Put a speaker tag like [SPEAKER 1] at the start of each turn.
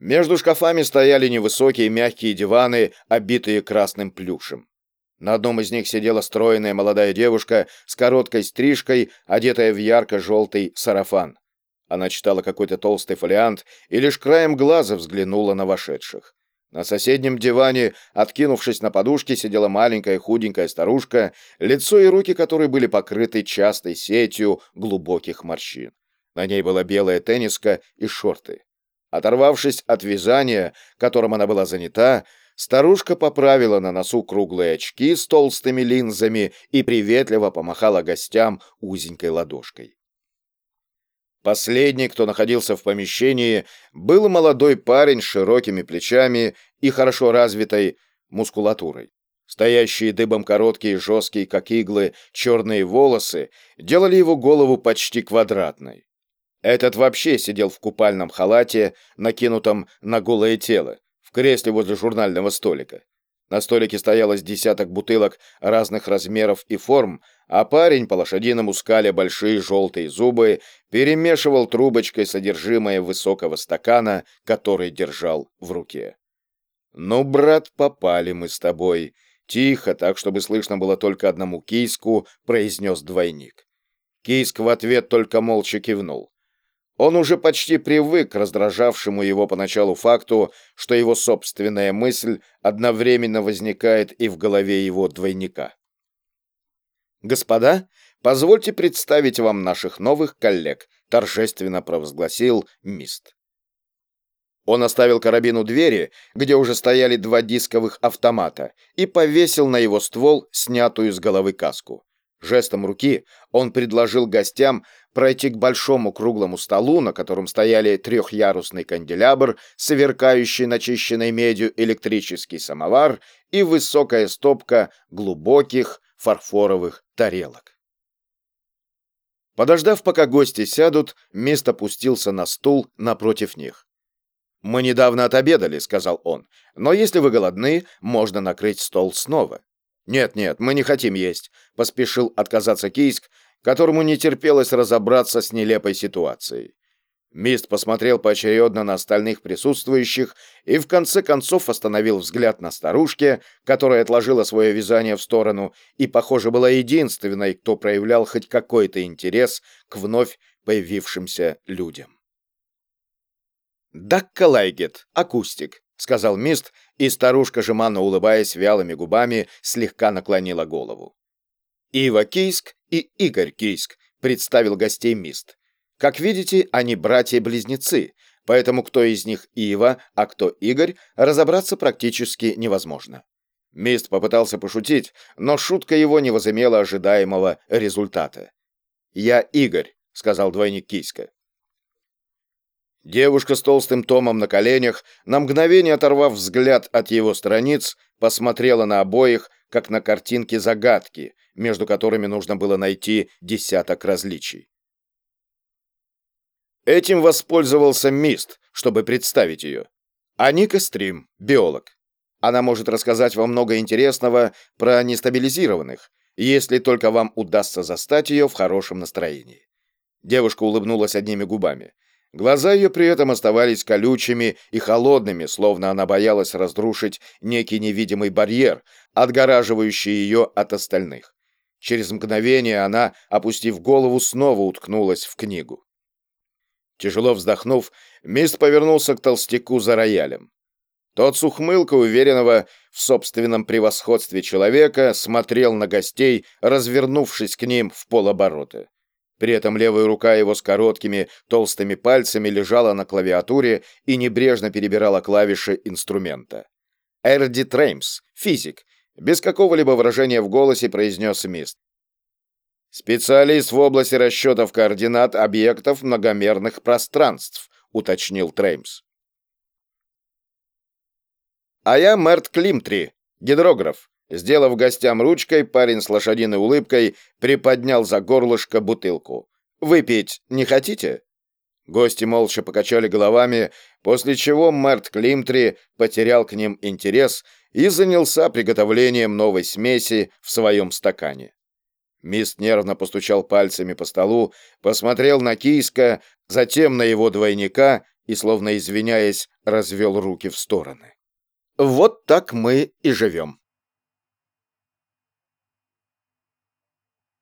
[SPEAKER 1] Между шкафами стояли невысокие мягкие диваны, обитые красным плюшем. На одном из них сидела стройная молодая девушка с короткой стрижкой, одетая в ярко-желтый сарафан. Она читала какой-то толстый фолиант и лишь краем глаза взглянула на вошедших. На соседнем диване, откинувшись на подушке, сидела маленькая худенькая старушка, лицо и руки которой были покрыты частой сетью глубоких морщин. На ней была белая тенниска и шорты. Оторвавшись от вязания, которым она была занята, старушка поправила на носу круглые очки с толстыми линзами и приветливо помахала гостям узенькой ладошкой. Последний, кто находился в помещении, был молодой парень с широкими плечами и хорошо развитой мускулатурой. Стоящие дыбом короткие, жесткие, как иглы, черные волосы делали его голову почти квадратной. Этот вообще сидел в купальном халате, накинутом на голое тело, в кресле возле журнального столика. На столике стоялось десяток бутылок разных размеров и форм, а парень, по лошадиному скаля большие желтые зубы, перемешивал трубочкой содержимое высокого стакана, который держал в руке. «Ну, брат, попали мы с тобой», — тихо, так, чтобы слышно было только одному кийску, произнес двойник. Кийск в ответ только молча кивнул. Он уже почти привык к раздражавшему его поначалу факту, что его собственная мысль одновременно возникает и в голове его двойника. «Господа, позвольте представить вам наших новых коллег», торжественно провозгласил Мист. Он оставил карабин у двери, где уже стояли два дисковых автомата, и повесил на его ствол снятую с головы каску. Жестом руки он предложил гостям пройти к большому круглому столу, на котором стояли трехъярусный канделябр, сверкающий начищенной медью электрический самовар и высокая стопка глубоких фарфоровых тарелок. Подождав, пока гости сядут, Мист опустился на стул напротив них. «Мы недавно отобедали», — сказал он, — «но если вы голодны, можно накрыть стол снова». «Нет-нет, мы не хотим есть», — поспешил отказаться Кийск, которому не терпелось разобраться с нелепой ситуацией. Мист посмотрел поочередно на остальных присутствующих и в конце концов остановил взгляд на старушке, которая отложила свое вязание в сторону и, похоже, была единственной, кто проявлял хоть какой-то интерес к вновь появившимся людям. «Дакка Лайгет, акустик», — сказал Мист, и старушка, жеманно улыбаясь вялыми губами, слегка наклонила голову. «Ива Кийск и Игорь Кийск», — представил гостей Мист. Как видите, они братья-близнецы, поэтому кто из них Ива, а кто Игорь, разобраться практически невозможно. Мист попытался пошутить, но шутка его не возымела ожидаемого результата. «Я Игорь», — сказал двойник Киська. Девушка с толстым томом на коленях, на мгновение оторвав взгляд от его страниц, посмотрела на обоих, как на картинки загадки, между которыми нужно было найти десяток различий. Этим воспользовался Мист, чтобы представить ее. А Ника Стрим, биолог. Она может рассказать вам много интересного про нестабилизированных, если только вам удастся застать ее в хорошем настроении. Девушка улыбнулась одними губами. Глаза ее при этом оставались колючими и холодными, словно она боялась разрушить некий невидимый барьер, отгораживающий ее от остальных. Через мгновение она, опустив голову, снова уткнулась в книгу. Тяжело вздохнув, Мист повернулся к толстяку за роялем. Тот с ухмылкой уверенного в собственном превосходстве человека смотрел на гостей, развернувшись к ним в полоборота. При этом левая рука его с короткими, толстыми пальцами лежала на клавиатуре и небрежно перебирала клавиши инструмента. «Эрди Треймс, физик», без какого-либо выражения в голосе произнес Мист. «Специалист в области расчетов координат объектов многомерных пространств», — уточнил Треймс. «А я Мэрт Климтри, гидрограф». Сделав гостям ручкой, парень с лошадиной улыбкой приподнял за горлышко бутылку. «Выпить не хотите?» Гости молча покачали головами, после чего Мэрт Климтри потерял к ним интерес и занялся приготовлением новой смеси в своем стакане. Мист нервно постучал пальцами по столу, посмотрел на Кийска, затем на его двойника и, словно извиняясь, развел руки в стороны. Вот так мы и живем.